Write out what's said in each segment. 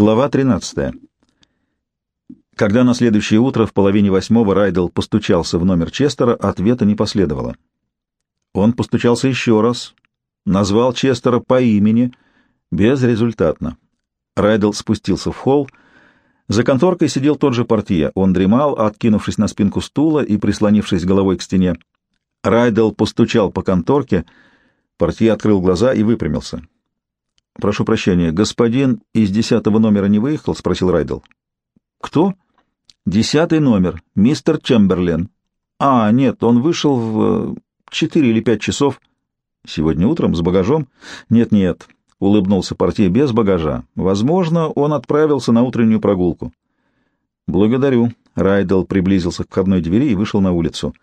Глава 13. Когда на следующее утро в половине восьмого Райдел постучался в номер Честера, ответа не последовало. Он постучался еще раз, назвал Честера по имени, безрезультатно. Райдел спустился в холл. За конторкой сидел тот же портье. Он дремал, откинувшись на спинку стула и прислонившись головой к стене. Райдел постучал по конторке. Портье открыл глаза и выпрямился. «Прошу прощения, господин из десятого номера не выехал?» — спросил Райдел. «Кто?» «Десятый номер, мистер Чемберлен». «А, нет, он вышел в четыре или пять часов». «Сегодня утром с багажом?» «Нет-нет», — улыбнулся портье без багажа. «Возможно, он отправился на утреннюю прогулку». «Благодарю». Райдел приблизился к входной двери и вышел на улицу.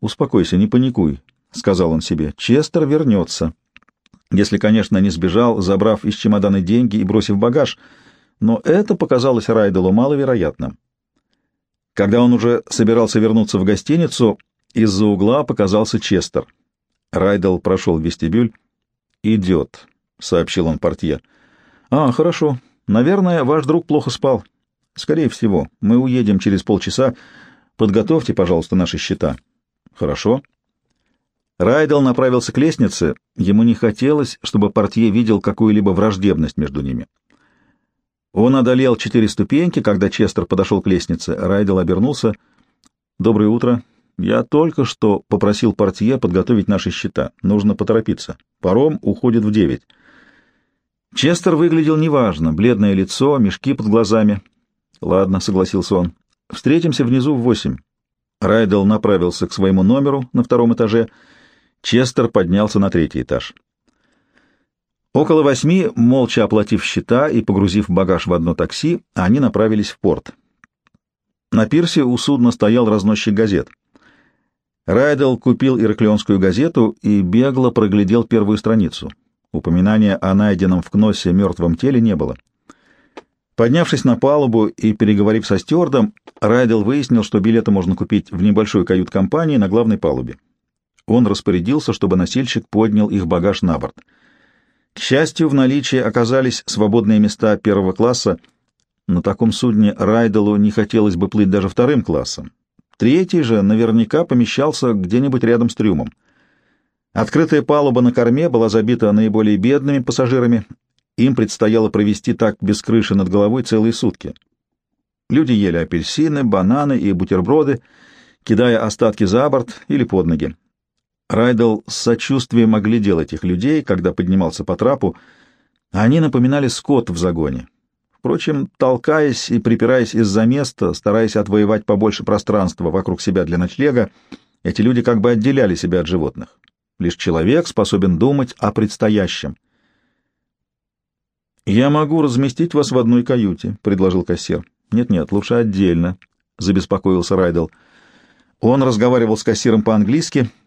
«Успокойся, не паникуй», — сказал он себе. «Честер вернется». Если, конечно, не сбежал, забрав из чемодана деньги и бросив багаж, но это показалось Райделу маловероятным. Когда он уже собирался вернуться в гостиницу, из-за угла показался Честер. Райдел прошел вестибюль. «Идет», — сообщил он портье. «А, хорошо. Наверное, ваш друг плохо спал. Скорее всего. Мы уедем через полчаса. Подготовьте, пожалуйста, наши счета». «Хорошо». Райдел направился к лестнице. Ему не хотелось, чтобы портье видел какую-либо враждебность между ними. Он одолел четыре ступеньки, когда Честер подошел к лестнице. Райдел обернулся. «Доброе утро. Я только что попросил портье подготовить наши счета. Нужно поторопиться. Паром уходит в девять». Честер выглядел неважно. Бледное лицо, мешки под глазами. «Ладно», — согласился он. «Встретимся внизу в восемь». Райдел направился к своему номеру на втором этаже — Честер поднялся на третий этаж. Около восьми, молча оплатив счета и погрузив багаж в одно такси, они направились в порт. На пирсе у судна стоял разносчик газет. Райдел купил ираклионскую газету и бегло проглядел первую страницу. Упоминания о найденном в Кносе мертвом теле не было. Поднявшись на палубу и переговорив со стюардом, Райдел выяснил, что билеты можно купить в небольшой кают-компании на главной палубе. Он распорядился, чтобы носильщик поднял их багаж на борт. К счастью, в наличии оказались свободные места первого класса. На таком судне Райделу не хотелось бы плыть даже вторым классом. Третий же наверняка помещался где-нибудь рядом с трюмом. Открытая палуба на корме была забита наиболее бедными пассажирами. Им предстояло провести так без крыши над головой целые сутки. Люди ели апельсины, бананы и бутерброды, кидая остатки за борт или под ноги. Райдел с сочувствием оглядел этих людей, когда поднимался по трапу. Они напоминали скот в загоне. Впрочем, толкаясь и припираясь из-за места, стараясь отвоевать побольше пространства вокруг себя для ночлега, эти люди как бы отделяли себя от животных. Лишь человек способен думать о предстоящем. «Я могу разместить вас в одной каюте», — предложил кассир. «Нет-нет, лучше отдельно», — забеспокоился Райдел. Он разговаривал с кассиром по-английски —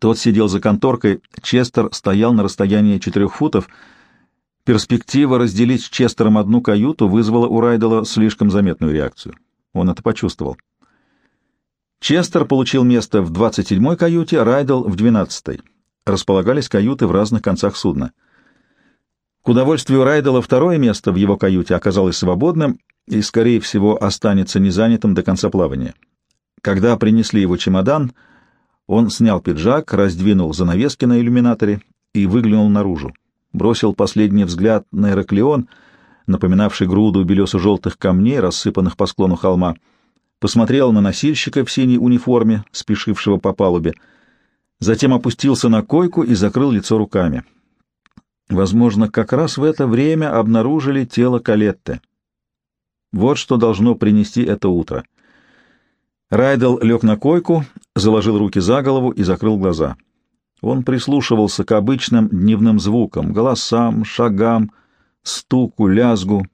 тот сидел за конторкой, Честер стоял на расстоянии четырех футов. Перспектива разделить с Честером одну каюту вызвала у Райдела слишком заметную реакцию. Он это почувствовал. Честер получил место в 27-й каюте, Райдел — в 12-й. Располагались каюты в разных концах судна. К удовольствию Райдела второе место в его каюте оказалось свободным и, скорее всего, останется незанятым до конца плавания. Когда принесли его чемодан — он снял пиджак, раздвинул занавески на иллюминаторе и выглянул наружу. Бросил последний взгляд на Эраклеон, напоминавший груду белесо-желтых камней, рассыпанных по склону холма. Посмотрел на носильщика в синей униформе, спешившего по палубе. Затем опустился на койку и закрыл лицо руками. Возможно, как раз в это время обнаружили тело Калетты. Вот что должно принести это утро. Райдел лег на койку, заложил руки за голову и закрыл глаза. Он прислушивался к обычным дневным звукам, голосам, шагам, стуку, лязгу.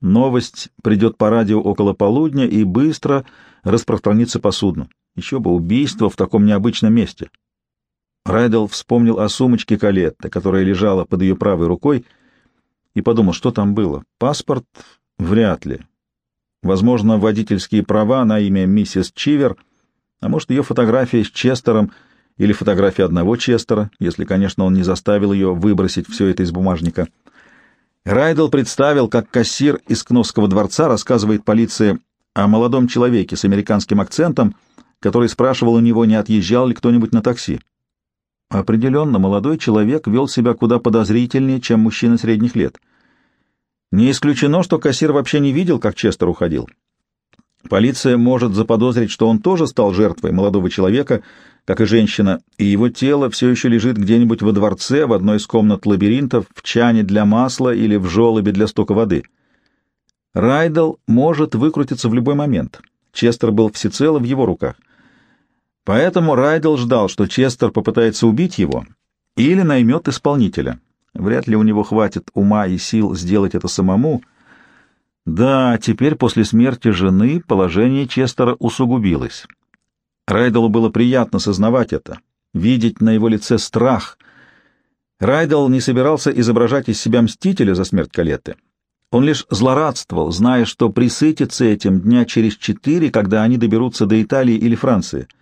Новость придет по радио около полудня и быстро распространится по судну. Еще бы убийство в таком необычном месте. Райдел вспомнил о сумочке Калетты, которая лежала под ее правой рукой, и подумал, что там было. Паспорт? Вряд ли. Возможно, водительские права на имя миссис Чивер, а может, ее фотография с Честером или фотография одного Честера, если, конечно, он не заставил ее выбросить все это из бумажника. Райдел представил, как кассир из Кносского дворца рассказывает полиции о молодом человеке с американским акцентом, который спрашивал у него, не отъезжал ли кто-нибудь на такси. Определенно, молодой человек вел себя куда подозрительнее, чем мужчина средних лет. Не исключено, что кассир вообще не видел, как Честер уходил. Полиция может заподозрить, что он тоже стал жертвой молодого человека, как и женщина, и его тело все еще лежит где-нибудь во дворце, в одной из комнат лабиринтов, в чане для масла или в желобе для стока воды. Райдел может выкрутиться в любой момент. Честер был всецело в его руках. Поэтому Райдел ждал, что Честер попытается убить его или наймет исполнителя. Вряд ли у него хватит ума и сил сделать это самому. Да, теперь после смерти жены положение Честера усугубилось. Райделу было приятно сознавать это, видеть на его лице страх. Райдел не собирался изображать из себя мстителя за смерть Калетты. Он лишь злорадствовал, зная, что присытится этим дня через четыре, когда они доберутся до Италии или Франции —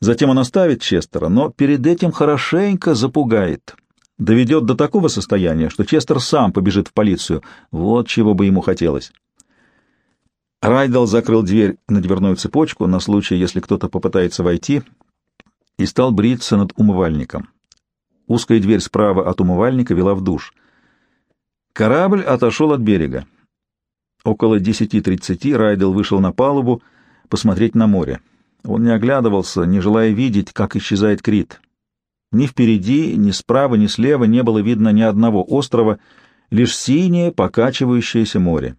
Затем он оставит Честера, но перед этим хорошенько запугает. Доведет до такого состояния, что Честер сам побежит в полицию. Вот чего бы ему хотелось. Райдел закрыл дверь на дверную цепочку на случай, если кто-то попытается войти, и стал бриться над умывальником. Узкая дверь справа от умывальника вела в душ. Корабль отошел от берега. Около 10.30 Райдел вышел на палубу посмотреть на море. Он не оглядывался, не желая видеть, как исчезает Крит. Ни впереди, ни справа, ни слева не было видно ни одного острова, лишь синее покачивающееся море.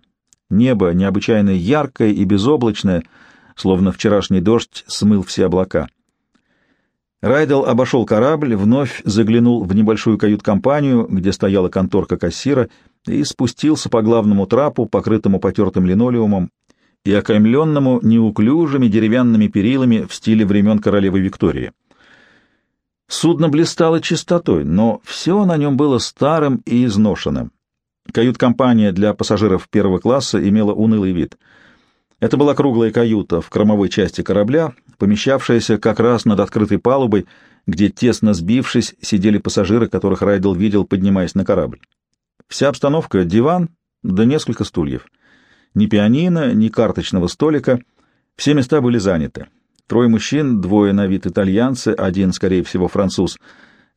Небо необычайно яркое и безоблачное, словно вчерашний дождь смыл все облака. Райдел обошел корабль, вновь заглянул в небольшую кают-компанию, где стояла конторка кассира, и спустился по главному трапу, покрытому потертым линолеумом, и окаймленному неуклюжими деревянными перилами в стиле времен королевы Виктории. Судно блистало чистотой, но все на нем было старым и изношенным. Кают-компания для пассажиров первого класса имела унылый вид. Это была круглая каюта в кормовой части корабля, помещавшаяся как раз над открытой палубой, где, тесно сбившись, сидели пассажиры, которых Райдел видел, поднимаясь на корабль. Вся обстановка — диван да несколько стульев — ни пианино, ни карточного столика. Все места были заняты. Трое мужчин, двое на вид итальянцы, один, скорее всего, француз,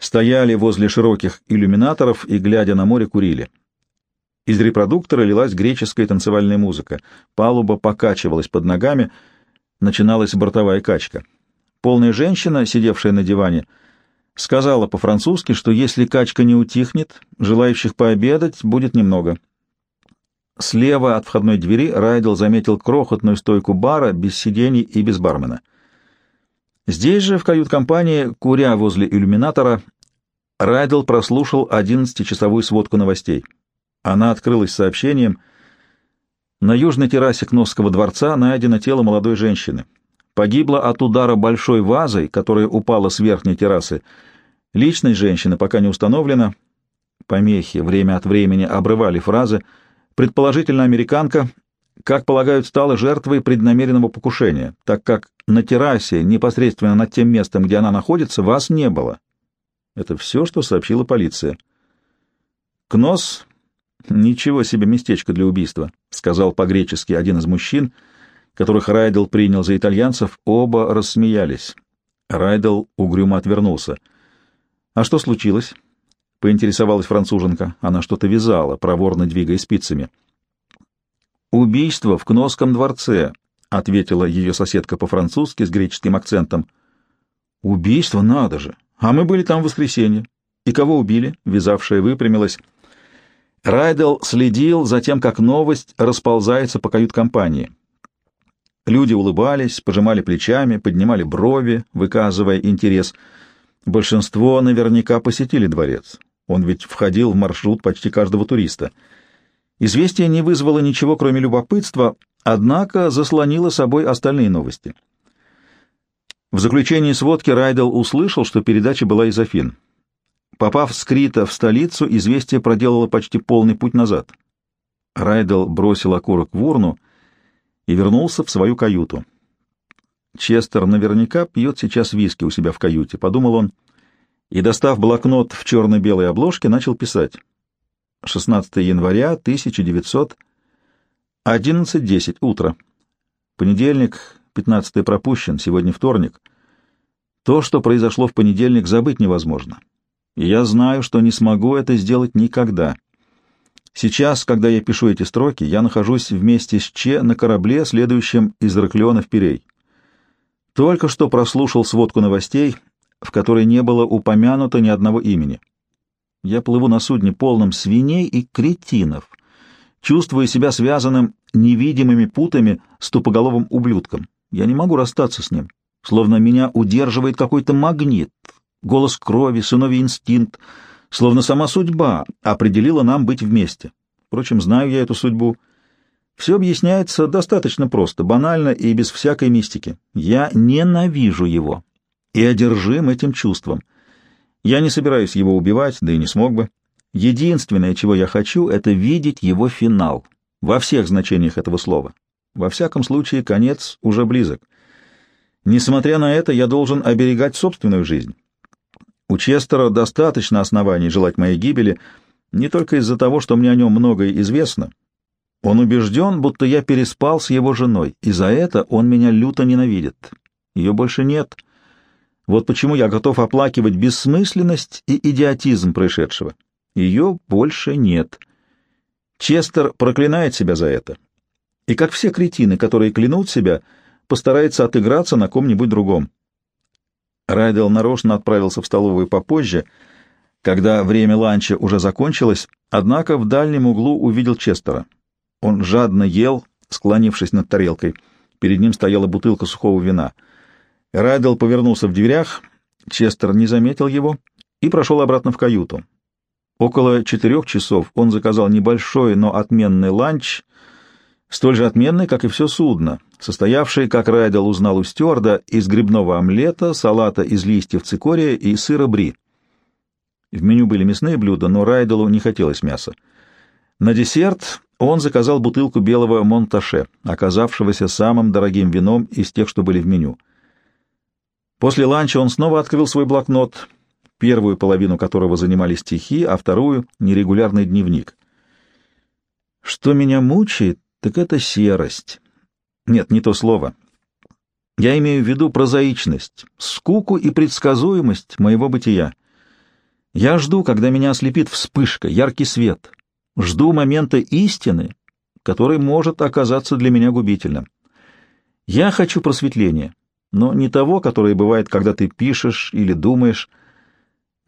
стояли возле широких иллюминаторов и, глядя на море, курили. Из репродуктора лилась греческая танцевальная музыка. Палуба покачивалась под ногами, начиналась бортовая качка. Полная женщина, сидевшая на диване, сказала по-французски, что если качка не утихнет, желающих пообедать будет немного. Слева от входной двери Райдел заметил крохотную стойку бара без сидений и без бармена. Здесь же, в кают-компании, куря возле иллюминатора, Райдел прослушал одиннадцатичасовую сводку новостей. Она открылась сообщением «На южной террасе Кносского дворца найдено тело молодой женщины. Погибла от удара большой вазой, которая упала с верхней террасы. Личность женщины пока не установлена». Помехи время от времени обрывали фразы — Предположительно, американка, как полагают, стала жертвой преднамеренного покушения, так как на террасе, непосредственно над тем местом, где она находится, вас не было. Это все, что сообщила полиция. Кнос — ничего себе местечко для убийства, — сказал по-гречески один из мужчин, которых Райдел принял за итальянцев, оба рассмеялись. Райдел угрюмо отвернулся. — А что случилось? поинтересовалась француженка. Она что-то вязала, проворно двигая спицами. «Убийство в Кносском дворце», — ответила ее соседка по-французски с греческим акцентом. «Убийство? Надо же! А мы были там в воскресенье. И кого убили?» — вязавшая выпрямилась. Райдел следил за тем, как новость расползается по кают-компании. Люди улыбались, пожимали плечами, поднимали брови, выказывая интерес. Большинство наверняка посетили дворец. Он ведь входил в маршрут почти каждого туриста. Известие не вызвало ничего, кроме любопытства, однако заслонило собой остальные новости. В заключении сводки Райдел услышал, что передача была из Афин. Попав с Крита в столицу, известие проделало почти полный путь назад. Райдел бросил окурок в урну и вернулся в свою каюту. Честер наверняка пьет сейчас виски у себя в каюте, подумал он, — и, достав блокнот в черно-белой обложке, начал писать. 16 января 1900... 11.10 утро. Понедельник, 15 пропущен, сегодня вторник. То, что произошло в понедельник, забыть невозможно. И я знаю, что не смогу это сделать никогда. Сейчас, когда я пишу эти строки, я нахожусь вместе с Че на корабле, следующем из Раклеона в Пирей. Только что прослушал сводку новостей, в которой не было упомянуто ни одного имени. Я плыву на судне полном свиней и кретинов, чувствуя себя связанным невидимыми путами с тупоголовым ублюдком. Я не могу расстаться с ним, словно меня удерживает какой-то магнит, голос крови, сыновий инстинкт, словно сама судьба определила нам быть вместе. Впрочем, знаю я эту судьбу. Все объясняется достаточно просто, банально и без всякой мистики. Я ненавижу его и одержим этим чувством. Я не собираюсь его убивать, да и не смог бы. Единственное, чего я хочу, это видеть его финал, во всех значениях этого слова. Во всяком случае, конец уже близок. Несмотря на это, я должен оберегать собственную жизнь. У Честера достаточно оснований желать моей гибели, не только из-за того, что мне о нем многое известно. Он убежден, будто я переспал с его женой, и за это он меня люто ненавидит. Ее больше нет. Вот почему я готов оплакивать бессмысленность и идиотизм происшедшего. Ее больше нет. Честер проклинает себя за это. И, как все кретины, которые клянут себя, постарается отыграться на ком-нибудь другом. Райдел нарочно отправился в столовую попозже, когда время ланча уже закончилось, однако в дальнем углу увидел Честера. Он жадно ел, склонившись над тарелкой. Перед ним стояла бутылка сухого вина. Райдел повернулся в дверях, Честер не заметил его и прошел обратно в каюту. Около четырех часов он заказал небольшой, но отменный ланч, столь же отменный, как и все судно, состоявший, как Райдел узнал у стюарда, из грибного омлета, салата из листьев цикория и сыра бри. В меню были мясные блюда, но Райделу не хотелось мяса. На десерт он заказал бутылку белого Монташе, оказавшегося самым дорогим вином из тех, что были в меню. После ланча он снова открыл свой блокнот — первую половину которого занимали стихи, а вторую — нерегулярный дневник. Что меня мучает, так это серость. Нет, не то слово. Я имею в виду прозаичность, скуку и предсказуемость моего бытия. Я жду, когда меня ослепит вспышка, яркий свет. Жду момента истины, который может оказаться для меня губительным. Я хочу просветления, но не того, которое бывает, когда ты пишешь или думаешь,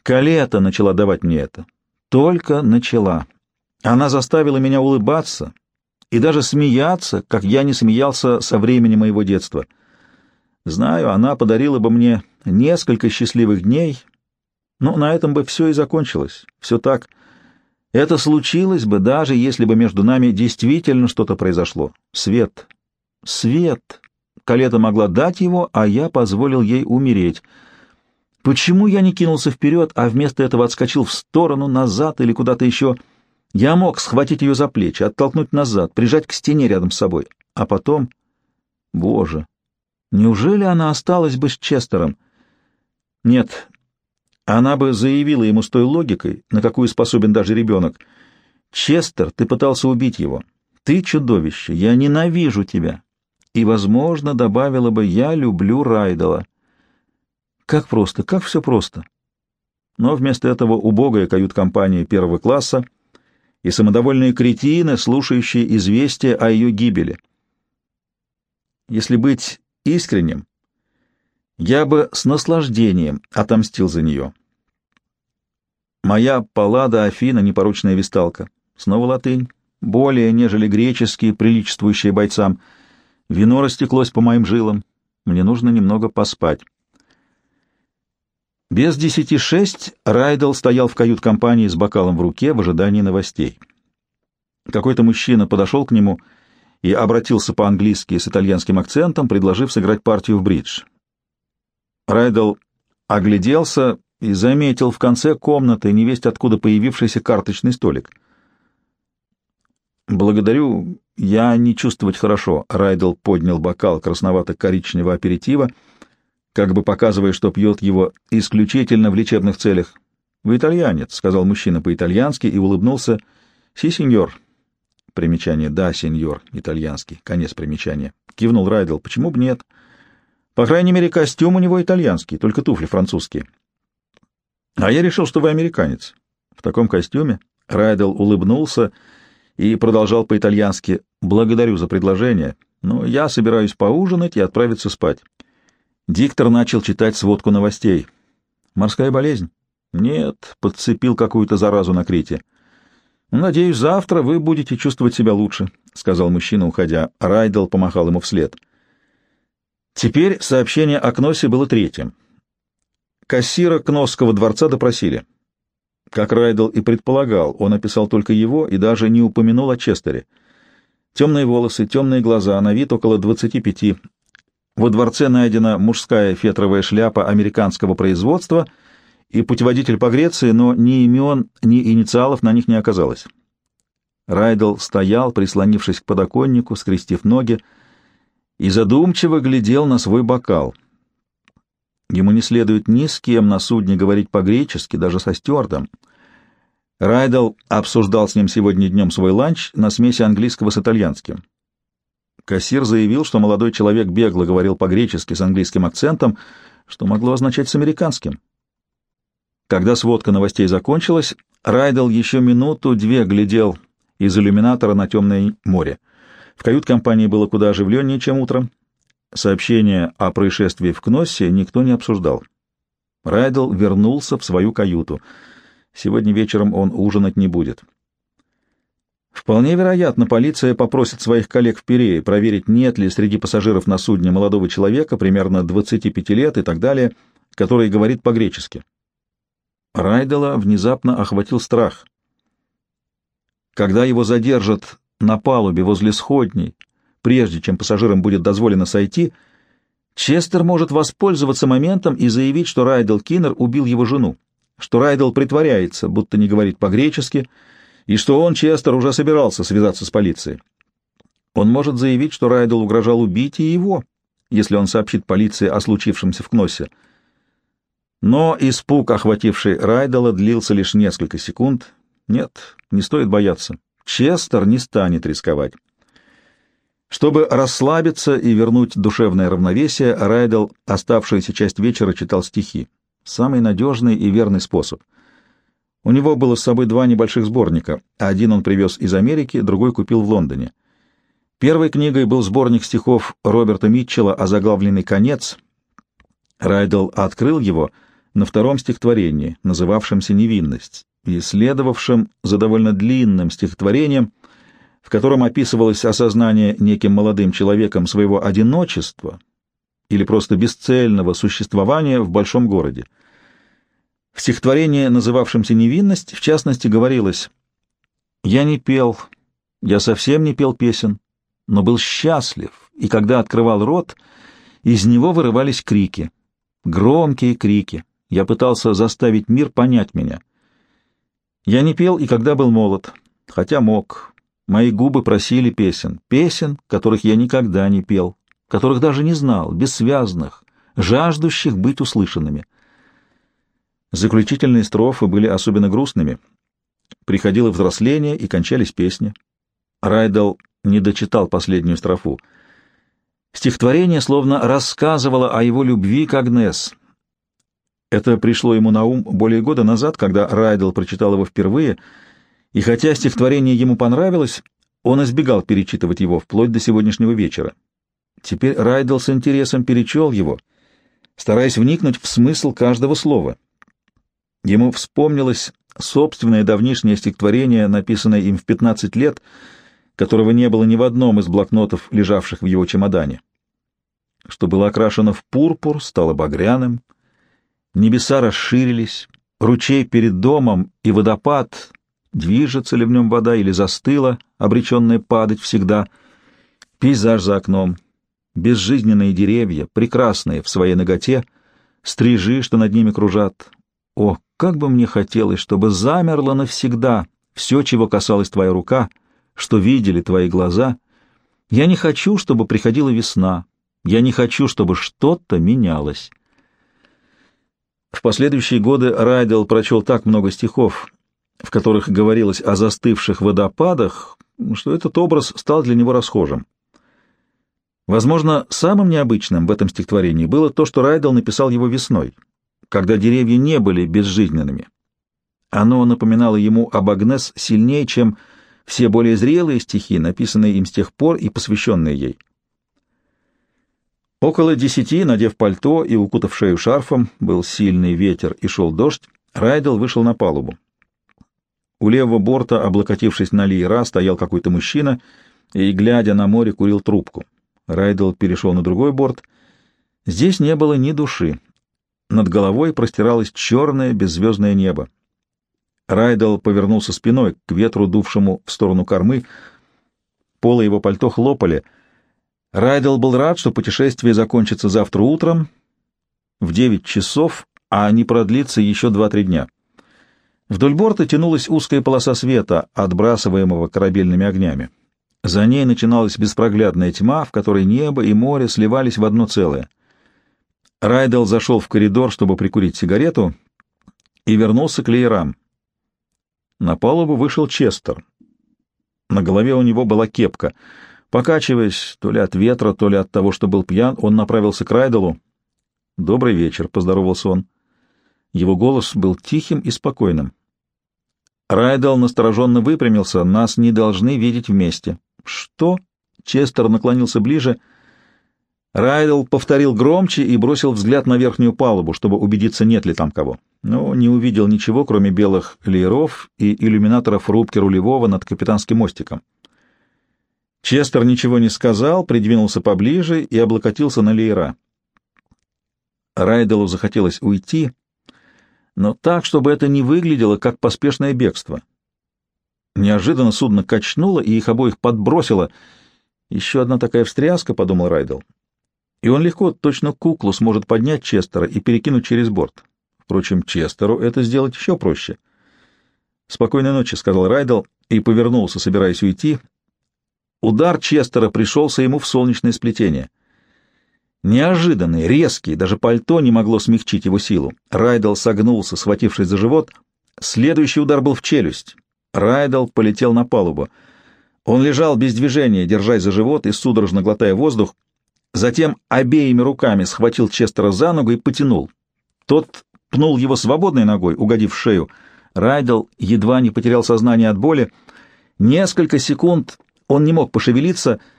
Калета начала давать мне это. Только начала. Она заставила меня улыбаться и даже смеяться, как я не смеялся со времени моего детства. Знаю, она подарила бы мне несколько счастливых дней, но на этом бы все и закончилось. Все так. Это случилось бы, даже если бы между нами действительно что-то произошло. Свет. Свет. Калета могла дать его, а я позволил ей умереть — Почему я не кинулся вперед, а вместо этого отскочил в сторону, назад или куда-то еще? Я мог схватить ее за плечи, оттолкнуть назад, прижать к стене рядом с собой. А потом... Боже! Неужели она осталась бы с Честером? Нет, она бы заявила ему с той логикой, на какую способен даже ребенок. «Честер, ты пытался убить его. Ты чудовище, я ненавижу тебя». И, возможно, добавила бы «я люблю Райдела». Как просто, как все просто. Но вместо этого убогая кают-компания первого класса и самодовольные кретины, слушающие известия о ее гибели. Если быть искренним, я бы с наслаждением отомстил за нее. Моя паллада Афина — непорочная висталка. Снова латынь, более, нежели греческие, приличествующие бойцам. Вино растеклось по моим жилам. Мне нужно немного поспать. Без десяти шесть Райдел стоял в кают-компании с бокалом в руке в ожидании новостей. Какой-то мужчина подошел к нему и обратился по-английски с итальянским акцентом, предложив сыграть партию в бридж. Райдел огляделся и заметил в конце комнаты невесть откуда появившийся карточный столик. «Благодарю, я не чувствовать хорошо», — Райдел поднял бокал красновато-коричневого аперитива — как бы показывая, что пьет его исключительно в лечебных целях. «Вы итальянец», — сказал мужчина по-итальянски и улыбнулся. «Си, сеньор». Примечание «да, сеньор», итальянский, конец примечания. Кивнул Райдел. «Почему бы нет?» «По крайней мере, костюм у него итальянский, только туфли французские». «А я решил, что вы американец». В таком костюме Райдел улыбнулся и продолжал по-итальянски «Благодарю за предложение, но я собираюсь поужинать и отправиться спать». Диктор начал читать сводку новостей. «Морская болезнь?» «Нет, подцепил какую-то заразу на Крите». «Надеюсь, завтра вы будете чувствовать себя лучше», — сказал мужчина, уходя. Райдел помахал ему вслед. Теперь сообщение о Кносе было третьим. Кассира Кносского дворца допросили. Как Райдел и предполагал, он описал только его и даже не упомянул о Честере. Темные волосы, темные глаза, на вид около 25. Во дворце найдена мужская фетровая шляпа американского производства и путеводитель по Греции, но ни имен, ни инициалов на них не оказалось. Райдел стоял, прислонившись к подоконнику, скрестив ноги, и задумчиво глядел на свой бокал. Ему не следует ни с кем на судне говорить по-гречески, даже со стюардом. Райдел обсуждал с ним сегодня днем свой ланч на смеси английского с итальянским. Кассир заявил, что молодой человек бегло говорил по-гречески с английским акцентом, что могло означать с американским. Когда сводка новостей закончилась, Райдел еще минуту-две глядел из иллюминатора на темное море. В кают-компании было куда оживленнее, чем утром. Сообщение о происшествии в Кноссе никто не обсуждал. Райдел вернулся в свою каюту. Сегодня вечером он ужинать не будет. Вполне вероятно, полиция попросит своих коллег в Пирее проверить, нет ли среди пассажиров на судне молодого человека, примерно 25 лет и так далее, который говорит по-гречески. Райдела внезапно охватил страх. Когда его задержат на палубе возле сходней, прежде чем пассажирам будет дозволено сойти, Честер может воспользоваться моментом и заявить, что Райдел Киннер убил его жену, что Райдел притворяется, будто не говорит по-гречески, и что он, Честер, уже собирался связаться с полицией. Он может заявить, что Райдел угрожал убить и его, если он сообщит полиции о случившемся в Кноссе. Но испуг, охвативший Райдела, длился лишь несколько секунд. Нет, не стоит бояться. Честер не станет рисковать. Чтобы расслабиться и вернуть душевное равновесие, Райдел оставшуюся часть вечера читал стихи. Самый надежный и верный способ — у него было с собой два небольших сборника. Один он привез из Америки, другой купил в Лондоне. Первой книгой был сборник стихов Роберта Митчелла «Озаглавленный конец». Райдел открыл его на втором стихотворении, называвшемся «Невинность», и следовавшем за довольно длинным стихотворением, в котором описывалось осознание неким молодым человеком своего одиночества или просто бесцельного существования в большом городе. В стихотворении, называвшемся «Невинность», в частности, говорилось «Я не пел, я совсем не пел песен, но был счастлив, и когда открывал рот, из него вырывались крики, громкие крики. Я пытался заставить мир понять меня. Я не пел и когда был молод, хотя мог. Мои губы просили песен, песен, которых я никогда не пел, которых даже не знал, бессвязных, жаждущих быть услышанными». Заключительные строфы были особенно грустными. Приходило взросление и кончались песни. Райдел не дочитал последнюю строфу. Стихотворение словно рассказывало о его любви к Агнес. Это пришло ему на ум более года назад, когда Райдел прочитал его впервые, и хотя стихотворение ему понравилось, он избегал перечитывать его вплоть до сегодняшнего вечера. Теперь Райдел с интересом перечел его, стараясь вникнуть в смысл каждого слова — Ему вспомнилось собственное давнишнее стихотворение, написанное им в 15 лет, которого не было ни в одном из блокнотов, лежавших в его чемодане. Что было окрашено в пурпур, стало багряным, небеса расширились, ручей перед домом и водопад, движется ли в нем вода или застыла, обреченная падать всегда, пейзаж за окном, безжизненные деревья, прекрасные в своей ноготе, стрижи, что над ними кружат. О, как бы мне хотелось, чтобы замерло навсегда все, чего касалась твоя рука, что видели твои глаза. Я не хочу, чтобы приходила весна. Я не хочу, чтобы что-то менялось. В последующие годы Райдел прочел так много стихов, в которых говорилось о застывших водопадах, что этот образ стал для него расхожим. Возможно, самым необычным в этом стихотворении было то, что Райдел написал его весной, когда деревья не были безжизненными. Оно напоминало ему об Агнес сильнее, чем все более зрелые стихи, написанные им с тех пор и посвященные ей. Около десяти, надев пальто и укутав шею шарфом, был сильный ветер и шел дождь, Райдел вышел на палубу. У левого борта, облокотившись на лиера, стоял какой-то мужчина и, глядя на море, курил трубку. Райдел перешел на другой борт. Здесь не было ни души. Над головой простиралось черное беззвездное небо. Райдел повернулся спиной к ветру, дувшему в сторону кормы. Полы его пальто хлопали. Райдел был рад, что путешествие закончится завтра утром в девять часов, а не продлится еще два-три дня. Вдоль борта тянулась узкая полоса света, отбрасываемого корабельными огнями. За ней начиналась беспроглядная тьма, в которой небо и море сливались в одно целое. Райдел зашел в коридор, чтобы прикурить сигарету, и вернулся к леерам. На палубу вышел Честер. На голове у него была кепка. Покачиваясь то ли от ветра, то ли от того, что был пьян, он направился к Райделу. «Добрый вечер», — поздоровался он. Его голос был тихим и спокойным. Райдел настороженно выпрямился. «Нас не должны видеть вместе». «Что?» — Честер наклонился ближе. Райдел повторил громче и бросил взгляд на верхнюю палубу, чтобы убедиться, нет ли там кого. Но не увидел ничего, кроме белых лееров и иллюминаторов рубки рулевого над капитанским мостиком. Честер ничего не сказал, придвинулся поближе и облокотился на леера. Райделу захотелось уйти, но так, чтобы это не выглядело как поспешное бегство. Неожиданно судно качнуло и их обоих подбросило. Еще одна такая встряска, — подумал Райдел. И он легко, точно куклу, сможет поднять Честера и перекинуть через борт. Впрочем, Честеру это сделать еще проще. «Спокойной ночи», — сказал Райдел и повернулся, собираясь уйти. Удар Честера пришелся ему в солнечное сплетение. Неожиданный, резкий, даже пальто не могло смягчить его силу. Райдел согнулся, схватившись за живот. Следующий удар был в челюсть. Райдел полетел на палубу. Он лежал без движения, держась за живот и судорожно глотая воздух. Затем обеими руками схватил Честера за ногу и потянул. Тот пнул его свободной ногой, угодив в шею. Райдел едва не потерял сознание от боли. Несколько секунд он не мог пошевелиться —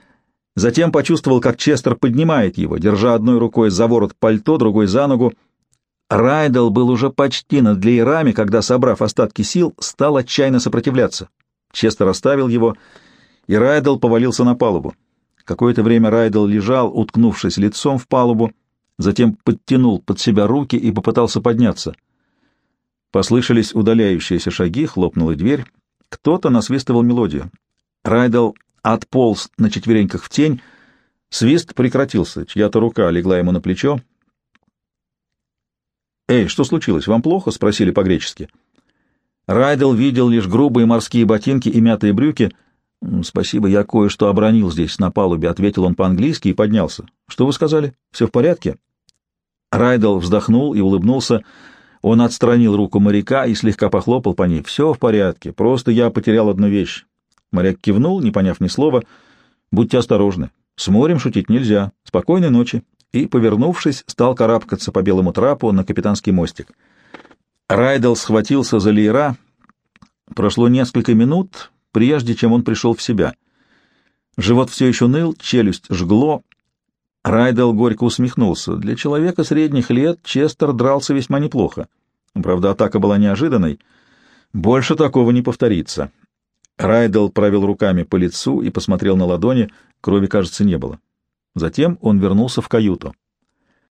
Затем почувствовал, как Честер поднимает его, держа одной рукой за ворот пальто, другой за ногу. Райдел был уже почти над леерами, когда, собрав остатки сил, стал отчаянно сопротивляться. Честер оставил его, и Райдел повалился на палубу. Какое-то время Райдел лежал, уткнувшись лицом в палубу, затем подтянул под себя руки и попытался подняться. Послышались удаляющиеся шаги, хлопнула дверь. Кто-то насвистывал мелодию. Райдел отполз на четвереньках в тень. Свист прекратился, чья-то рука легла ему на плечо. «Эй, что случилось? Вам плохо?» — спросили по-гречески. Райдел видел лишь грубые морские ботинки и мятые брюки. «Спасибо, я кое-что обронил здесь, на палубе», — ответил он по-английски и поднялся. «Что вы сказали? Все в порядке?» Райдел вздохнул и улыбнулся. Он отстранил руку моряка и слегка похлопал по ней. «Все в порядке, просто я потерял одну вещь. Моряк кивнул, не поняв ни слова. «Будьте осторожны. С морем шутить нельзя. Спокойной ночи». И, повернувшись, стал карабкаться по белому трапу на капитанский мостик. Райдел схватился за леера. Прошло несколько минут, прежде чем он пришел в себя. Живот все еще ныл, челюсть жгло. Райдел горько усмехнулся. Для человека средних лет Честер дрался весьма неплохо. Правда, атака была неожиданной. Больше такого не повторится. Райдел провел руками по лицу и посмотрел на ладони, крови, кажется, не было. Затем он вернулся в каюту.